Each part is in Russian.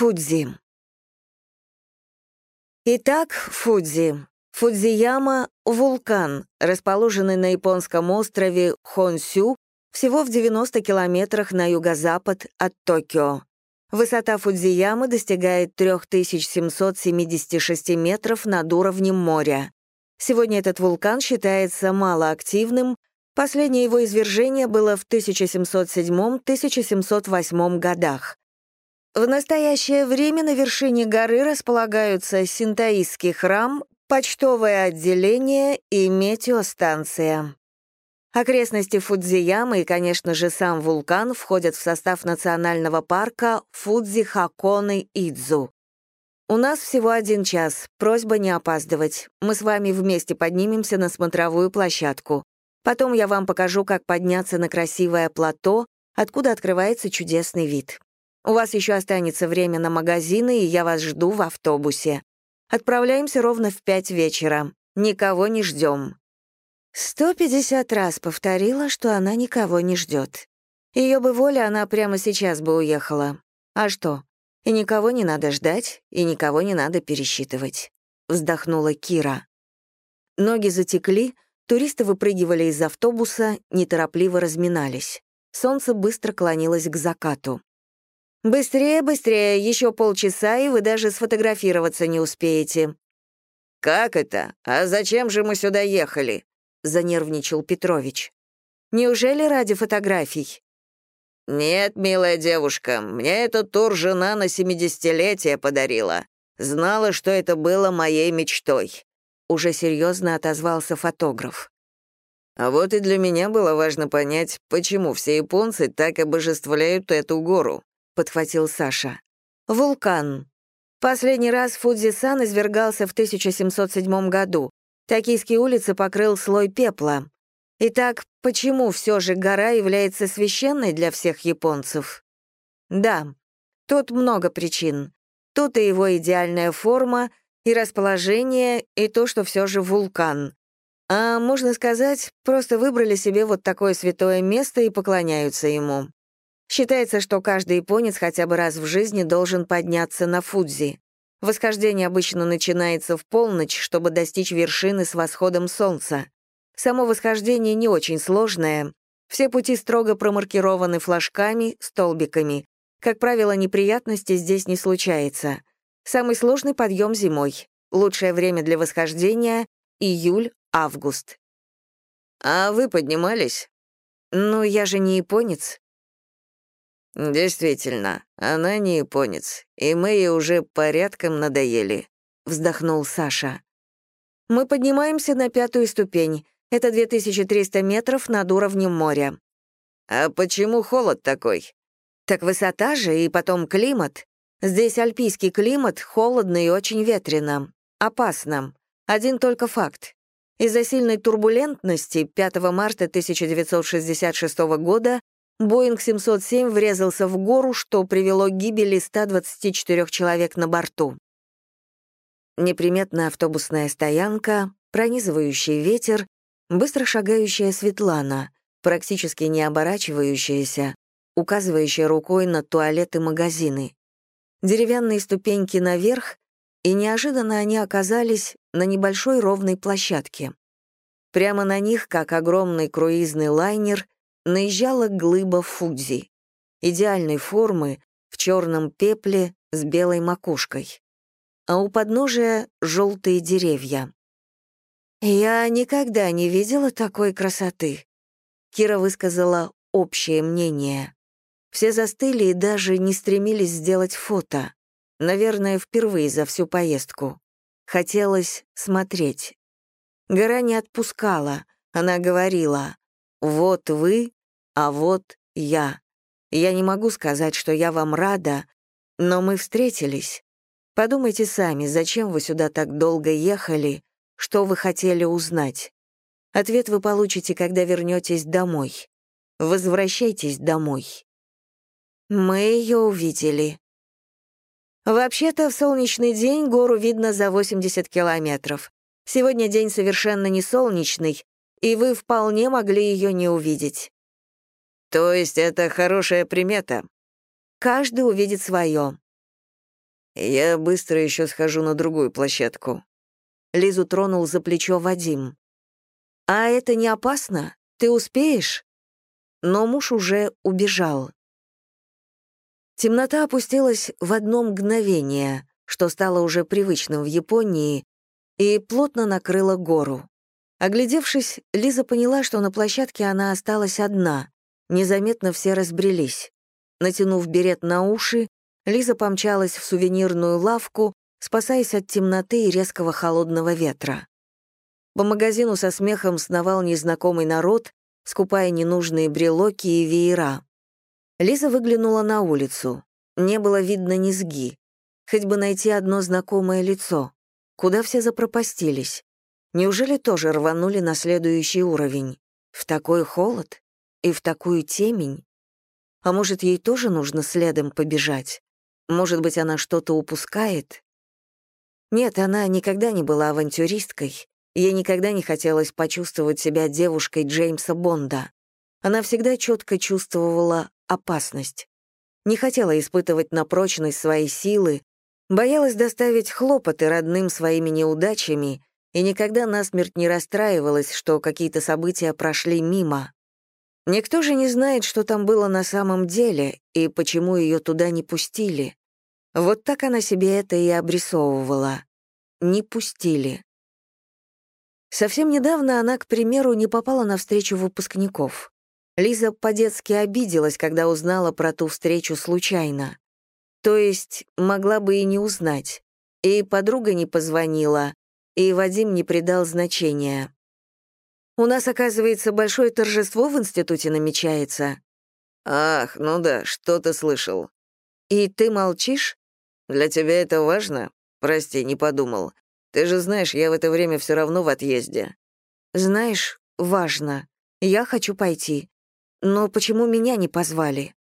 Фудзи. Итак, Фудзи. Фудзияма — вулкан, расположенный на японском острове Хонсю, всего в 90 километрах на юго-запад от Токио. Высота Фудзиямы достигает 3776 метров над уровнем моря. Сегодня этот вулкан считается малоактивным, последнее его извержение было в 1707-1708 годах. В настоящее время на вершине горы располагаются синтаистский храм, почтовое отделение и метеостанция. Окрестности Фудзиямы и, конечно же, сам вулкан входят в состав национального парка Фудзи-Хаконы-Идзу. У нас всего один час, просьба не опаздывать. Мы с вами вместе поднимемся на смотровую площадку. Потом я вам покажу, как подняться на красивое плато, откуда открывается чудесный вид. У вас еще останется время на магазины, и я вас жду в автобусе. Отправляемся ровно в пять вечера. Никого не ждем. Сто пятьдесят раз повторила, что она никого не ждет. Ее бы воля, она прямо сейчас бы уехала. А что? И никого не надо ждать, и никого не надо пересчитывать. Вздохнула Кира. Ноги затекли, туристы выпрыгивали из автобуса, неторопливо разминались. Солнце быстро клонилось к закату. «Быстрее, быстрее, еще полчаса, и вы даже сфотографироваться не успеете». «Как это? А зачем же мы сюда ехали?» — занервничал Петрович. «Неужели ради фотографий?» «Нет, милая девушка, мне этот тур жена на семидесятилетие подарила. Знала, что это было моей мечтой», — уже серьезно отозвался фотограф. А вот и для меня было важно понять, почему все японцы так обожествляют эту гору подхватил Саша. «Вулкан. Последний раз Фудзи-сан извергался в 1707 году. Токийские улицы покрыл слой пепла. Итак, почему все же гора является священной для всех японцев? Да, тут много причин. Тут и его идеальная форма, и расположение, и то, что все же вулкан. А можно сказать, просто выбрали себе вот такое святое место и поклоняются ему. Считается, что каждый японец хотя бы раз в жизни должен подняться на Фудзи. Восхождение обычно начинается в полночь, чтобы достичь вершины с восходом солнца. Само восхождение не очень сложное. Все пути строго промаркированы флажками, столбиками. Как правило, неприятностей здесь не случается. Самый сложный подъем зимой. Лучшее время для восхождения — июль-август. «А вы поднимались?» «Ну, я же не японец», «Действительно, она не японец, и мы ей уже порядком надоели», — вздохнул Саша. «Мы поднимаемся на пятую ступень. Это 2300 метров над уровнем моря». «А почему холод такой?» «Так высота же и потом климат. Здесь альпийский климат, холодно и очень ветрено. Опасно. Один только факт. Из-за сильной турбулентности 5 марта 1966 года Боинг 707 врезался в гору, что привело к гибели 124 человек на борту. Неприметная автобусная стоянка, пронизывающий ветер, быстро шагающая Светлана, практически не оборачивающаяся, указывающая рукой на туалеты и магазины. Деревянные ступеньки наверх, и неожиданно они оказались на небольшой ровной площадке. Прямо на них, как огромный круизный лайнер, наезжала глыба Фудзи, идеальной формы, в черном пепле с белой макушкой. А у подножия — желтые деревья. «Я никогда не видела такой красоты», — Кира высказала общее мнение. Все застыли и даже не стремились сделать фото. Наверное, впервые за всю поездку. Хотелось смотреть. Гора не отпускала. Она говорила, «Вот вы, а вот я. Я не могу сказать, что я вам рада, но мы встретились. Подумайте сами, зачем вы сюда так долго ехали, что вы хотели узнать. Ответ вы получите, когда вернетесь домой. Возвращайтесь домой. Мы ее увидели. Вообще-то в солнечный день гору видно за 80 километров. Сегодня день совершенно не солнечный, и вы вполне могли ее не увидеть. То есть это хорошая примета? Каждый увидит свое. Я быстро еще схожу на другую площадку». Лизу тронул за плечо Вадим. «А это не опасно? Ты успеешь?» Но муж уже убежал. Темнота опустилась в одно мгновение, что стало уже привычным в Японии, и плотно накрыла гору. Оглядевшись, Лиза поняла, что на площадке она осталась одна. Незаметно все разбрелись. Натянув берет на уши, Лиза помчалась в сувенирную лавку, спасаясь от темноты и резкого холодного ветра. По магазину со смехом сновал незнакомый народ, скупая ненужные брелоки и веера. Лиза выглянула на улицу. Не было видно низги. Хоть бы найти одно знакомое лицо. Куда все запропастились? Неужели тоже рванули на следующий уровень? В такой холод? И в такую темень? А может, ей тоже нужно следом побежать? Может быть, она что-то упускает? Нет, она никогда не была авантюристкой. Ей никогда не хотелось почувствовать себя девушкой Джеймса Бонда. Она всегда четко чувствовала опасность. Не хотела испытывать на прочность свои силы, боялась доставить хлопоты родным своими неудачами и никогда насмерть не расстраивалась, что какие-то события прошли мимо. Никто же не знает, что там было на самом деле и почему ее туда не пустили. Вот так она себе это и обрисовывала. Не пустили. Совсем недавно она, к примеру, не попала на встречу выпускников. Лиза по-детски обиделась, когда узнала про ту встречу случайно. То есть могла бы и не узнать. И подруга не позвонила, и Вадим не придал значения. «У нас, оказывается, большое торжество в институте намечается». «Ах, ну да, что-то слышал». «И ты молчишь?» «Для тебя это важно? Прости, не подумал. Ты же знаешь, я в это время все равно в отъезде». «Знаешь, важно. Я хочу пойти. Но почему меня не позвали?»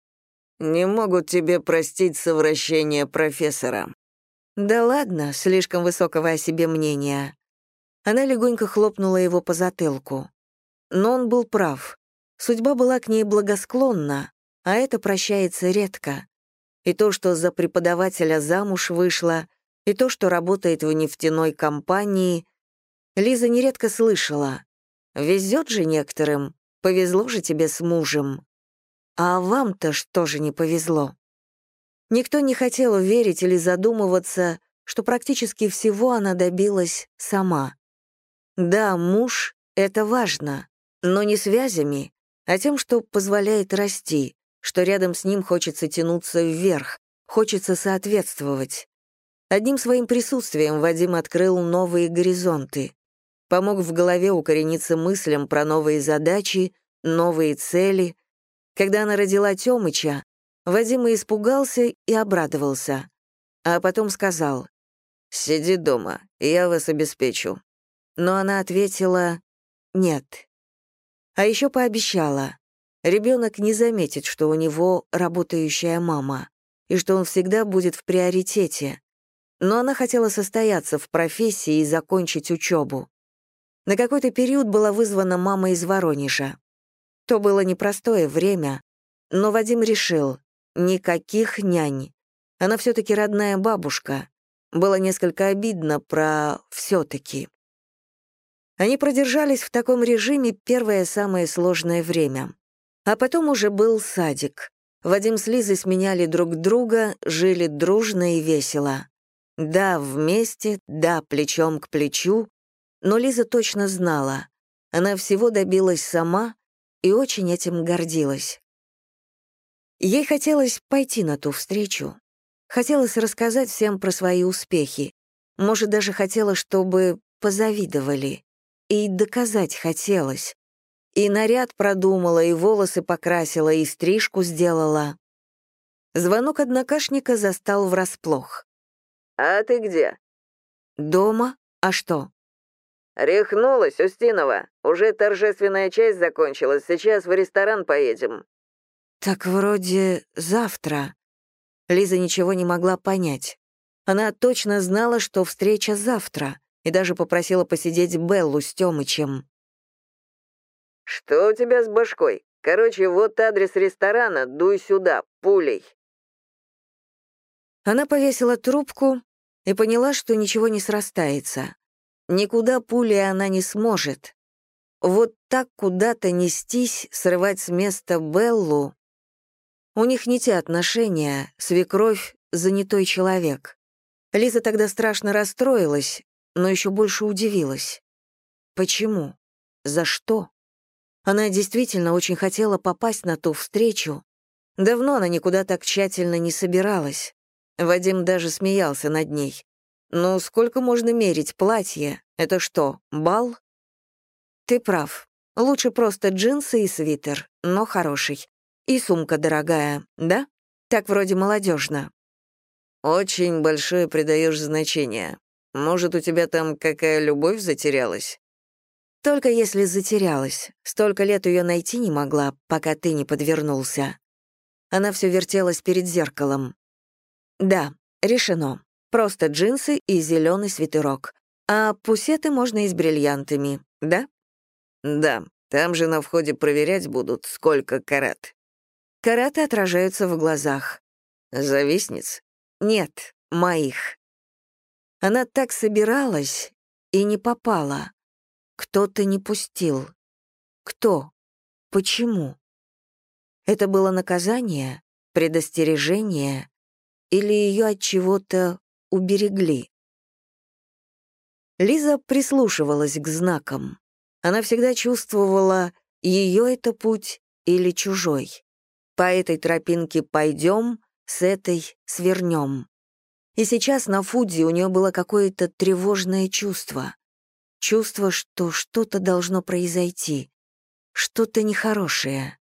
«Не могут тебе простить совращение профессора». «Да ладно, слишком высокого о себе мнения». Она легонько хлопнула его по затылку. Но он был прав. Судьба была к ней благосклонна, а это прощается редко. И то, что за преподавателя замуж вышла, и то, что работает в нефтяной компании, Лиза нередко слышала. «Везет же некоторым, повезло же тебе с мужем». А вам-то что же не повезло? Никто не хотел верить или задумываться, что практически всего она добилась сама. Да, муж — это важно, но не связями, а тем, что позволяет расти, что рядом с ним хочется тянуться вверх, хочется соответствовать. Одним своим присутствием Вадим открыл новые горизонты, помог в голове укорениться мыслям про новые задачи, новые цели. Когда она родила Тёмыча, Вадим испугался и обрадовался. А потом сказал, «Сиди дома, я вас обеспечу». Но она ответила «нет». А еще пообещала, ребенок не заметит, что у него работающая мама, и что он всегда будет в приоритете. Но она хотела состояться в профессии и закончить учебу. На какой-то период была вызвана мама из Воронежа. То было непростое время, но Вадим решил, Никаких нянь. Она все-таки родная бабушка. Было несколько обидно про «все-таки». Они продержались в таком режиме первое самое сложное время. А потом уже был садик. Вадим с Лизой сменяли друг друга, жили дружно и весело. Да, вместе, да, плечом к плечу, но Лиза точно знала. Она всего добилась сама и очень этим гордилась. Ей хотелось пойти на ту встречу. Хотелось рассказать всем про свои успехи. Может, даже хотела, чтобы позавидовали. И доказать хотелось. И наряд продумала, и волосы покрасила, и стрижку сделала. Звонок однокашника застал врасплох. «А ты где?» «Дома? А что?» «Рехнулась, Устинова. Уже торжественная часть закончилась. Сейчас в ресторан поедем». «Так вроде завтра». Лиза ничего не могла понять. Она точно знала, что встреча завтра, и даже попросила посидеть Беллу с Тёмычем. «Что у тебя с башкой? Короче, вот адрес ресторана, дуй сюда, пулей». Она повесила трубку и поняла, что ничего не срастается. Никуда пули она не сможет. Вот так куда-то нестись, срывать с места Беллу. У них не те отношения, свекровь — занятой человек. Лиза тогда страшно расстроилась, но еще больше удивилась. Почему? За что? Она действительно очень хотела попасть на ту встречу. Давно она никуда так тщательно не собиралась. Вадим даже смеялся над ней. «Ну, сколько можно мерить платье? Это что, бал?» «Ты прав. Лучше просто джинсы и свитер, но хороший. И сумка дорогая, да? Так вроде молодежно. «Очень большое придаешь значение. Может, у тебя там какая любовь затерялась?» «Только если затерялась. Столько лет ее найти не могла, пока ты не подвернулся». Она все вертелась перед зеркалом. «Да, решено. Просто джинсы и зеленый свитерок. А пусеты можно и с бриллиантами, да?» «Да, там же на входе проверять будут, сколько карат». Караты отражаются в глазах. «Завистниц?» «Нет, моих». Она так собиралась и не попала. Кто-то не пустил. Кто? Почему? Это было наказание, предостережение или ее от чего-то уберегли? Лиза прислушивалась к знакам. Она всегда чувствовала, ее это путь или чужой. По этой тропинке пойдем, с этой свернем. И сейчас на Фудзи у нее было какое-то тревожное чувство. Чувство, что что-то должно произойти. Что-то нехорошее.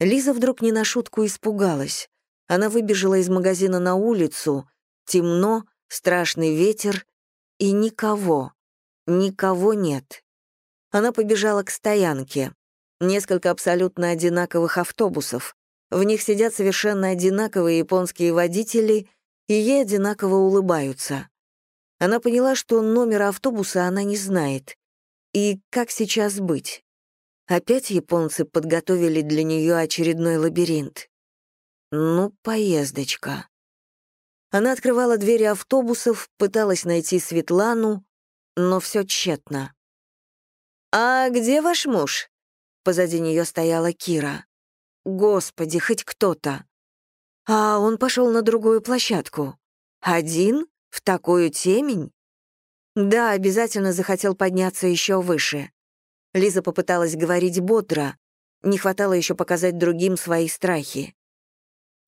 Лиза вдруг не на шутку испугалась. Она выбежала из магазина на улицу. Темно, страшный ветер и никого. Никого нет. Она побежала к стоянке. Несколько абсолютно одинаковых автобусов. В них сидят совершенно одинаковые японские водители, и ей одинаково улыбаются. Она поняла, что номера автобуса она не знает. И как сейчас быть? Опять японцы подготовили для нее очередной лабиринт. Ну, поездочка. Она открывала двери автобусов, пыталась найти Светлану, но все тщетно. «А где ваш муж?» Позади нее стояла Кира. Господи, хоть кто-то. А он пошел на другую площадку. Один? В такую темень? Да, обязательно захотел подняться еще выше. Лиза попыталась говорить бодро. Не хватало еще показать другим свои страхи.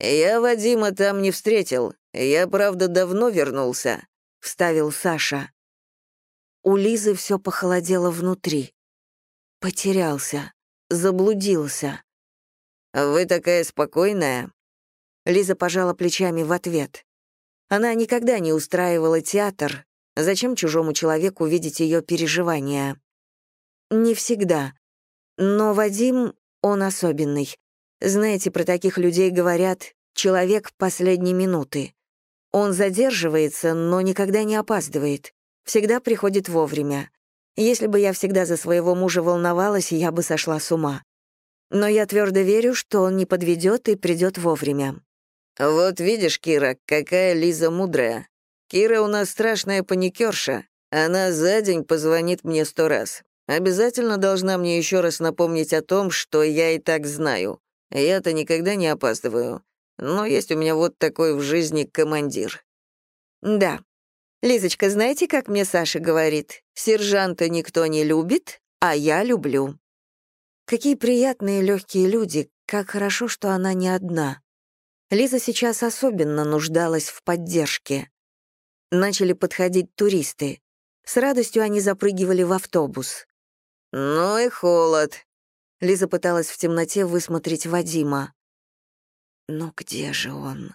«Я Вадима там не встретил. Я, правда, давно вернулся», — вставил Саша. У Лизы все похолодело внутри. Потерялся, заблудился. «Вы такая спокойная?» Лиза пожала плечами в ответ. Она никогда не устраивала театр. Зачем чужому человеку видеть ее переживания? Не всегда. Но Вадим, он особенный. Знаете, про таких людей говорят «человек последней минуты». Он задерживается, но никогда не опаздывает. Всегда приходит вовремя. Если бы я всегда за своего мужа волновалась, я бы сошла с ума но я твердо верю, что он не подведет и придет вовремя. «Вот видишь, Кира, какая Лиза мудрая. Кира у нас страшная паникерша. Она за день позвонит мне сто раз. Обязательно должна мне еще раз напомнить о том, что я и так знаю. Я-то никогда не опаздываю. Но есть у меня вот такой в жизни командир». «Да. Лизочка, знаете, как мне Саша говорит? Сержанта никто не любит, а я люблю». Какие приятные легкие люди, как хорошо, что она не одна. Лиза сейчас особенно нуждалась в поддержке. Начали подходить туристы. С радостью они запрыгивали в автобус. «Ну и холод». Лиза пыталась в темноте высмотреть Вадима. «Ну где же он?»